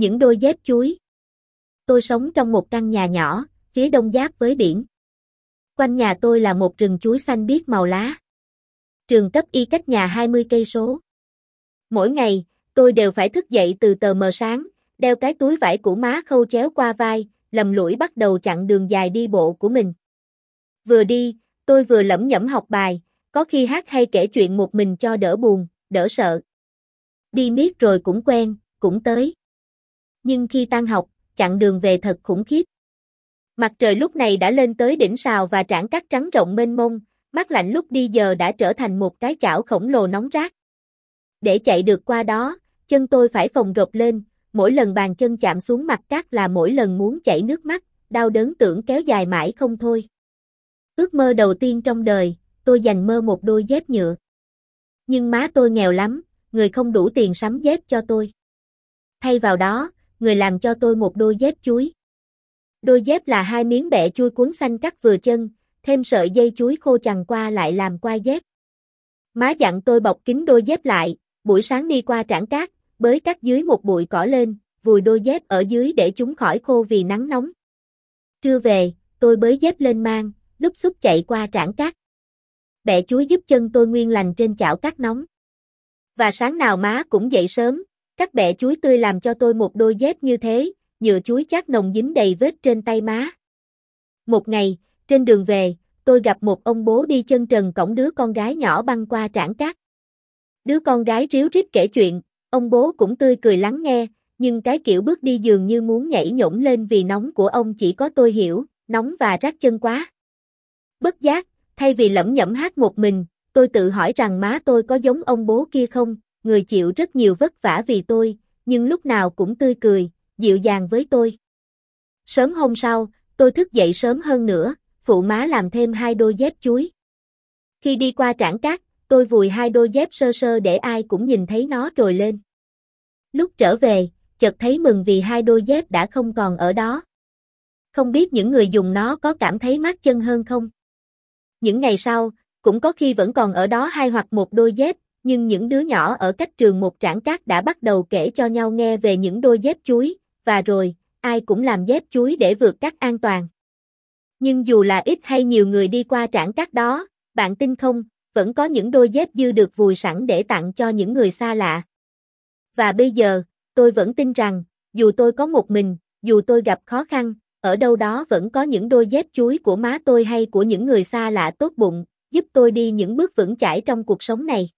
Những đôi dép chuối. Tôi sống trong một căn nhà nhỏ, phía đông giáp với biển. Quanh nhà tôi là một rừng chuối xanh biếc màu lá. Trường cấp y cách nhà 20 cây số. Mỗi ngày, tôi đều phải thức dậy từ tờ mờ sáng, đeo cái túi vải của má khâu chéo qua vai, lầm lũi bắt đầu chặn đường dài đi bộ của mình. Vừa đi, tôi vừa lẩm nhẩm học bài, có khi hát hay kể chuyện một mình cho đỡ buồn, đỡ sợ. Đi miết rồi cũng quen, cũng tới. Nhưng khi tan học, chặn đường về thật khủng khiếp. Mặt trời lúc này đã lên tới đỉnh sào và trảng cát trắng rộng mênh mông, mắt lạnh lúc đi giờ đã trở thành một cái chảo khổng lồ nóng rát. Để chạy được qua đó, chân tôi phải phồng rộp lên, mỗi lần bàn chân chạm xuống mặt cát là mỗi lần muốn chảy nước mắt, đau đớn tưởng kéo dài mãi không thôi. Ước mơ đầu tiên trong đời, tôi dành mơ một đôi dép nhựa. Nhưng má tôi nghèo lắm, người không đủ tiền sắm dép cho tôi. Thay vào đó, người làm cho tôi một đôi dép chuối. Đôi dép là hai miếng bẹ chui cuốn xanh cắt vừa chân, thêm sợi dây chuối khô chằng qua lại làm qua dép. Má dặn tôi bọc kín đôi dép lại, buổi sáng đi qua trảng cát, bới cắt dưới một bụi cỏ lên, vùi đôi dép ở dưới để chúng khỏi khô vì nắng nóng. Trưa về, tôi bới dép lên mang, lúc xúc chạy qua trảng cát. Bẹ chuối giúp chân tôi nguyên lành trên chảo cát nóng. Và sáng nào má cũng dậy sớm, cắt bẹ chuối tươi làm cho tôi một đôi dép như thế, nhựa chuối chắc nồng dính đầy vết trên tay má. Một ngày, trên đường về, tôi gặp một ông bố đi chân trần cổng đứa con gái nhỏ băng qua trảng cát. Đứa con gái ríu rít kể chuyện, ông bố cũng tươi cười lắng nghe, nhưng cái kiểu bước đi dường như muốn nhảy nhổm lên vì nóng của ông chỉ có tôi hiểu, nóng và rát chân quá. Bất giác, thay vì lẩm nhẩm hát một mình, tôi tự hỏi rằng má tôi có giống ông bố kia không, người chịu rất nhiều vất vả vì tôi, nhưng lúc nào cũng tươi cười, dịu dàng với tôi. Sớm hôm sau, tôi thức dậy sớm hơn nữa, phụ má làm thêm hai đôi dép chuối. Khi đi qua trảng cát, tôi vùi hai đôi dép sơ sơ để ai cũng nhìn thấy nó rồi lên. Lúc trở về, chợt thấy mừng vì hai đôi dép đã không còn ở đó. Không biết những người dùng nó có cảm thấy mát chân hơn không? Những ngày sau, cũng có khi vẫn còn ở đó hai hoặc một đôi dép, nhưng những đứa nhỏ ở cách trường một trảng cát đã bắt đầu kể cho nhau nghe về những đôi dép chuối, và rồi, ai cũng làm dép chuối để vượt cát an toàn. Nhưng dù là ít hay nhiều người đi qua trảng cát đó, bạn tin không, vẫn có những đôi dép dư được vùi sẵn để tặng cho những người xa lạ. Và bây giờ, tôi vẫn tin rằng, dù tôi có một mình, dù tôi gặp khó khăn, ở đâu đó vẫn có những đôi dép chuối của má tôi hay của những người xa lạ tốt bụng, giúp tôi đi những bước vững chãi trong cuộc sống này.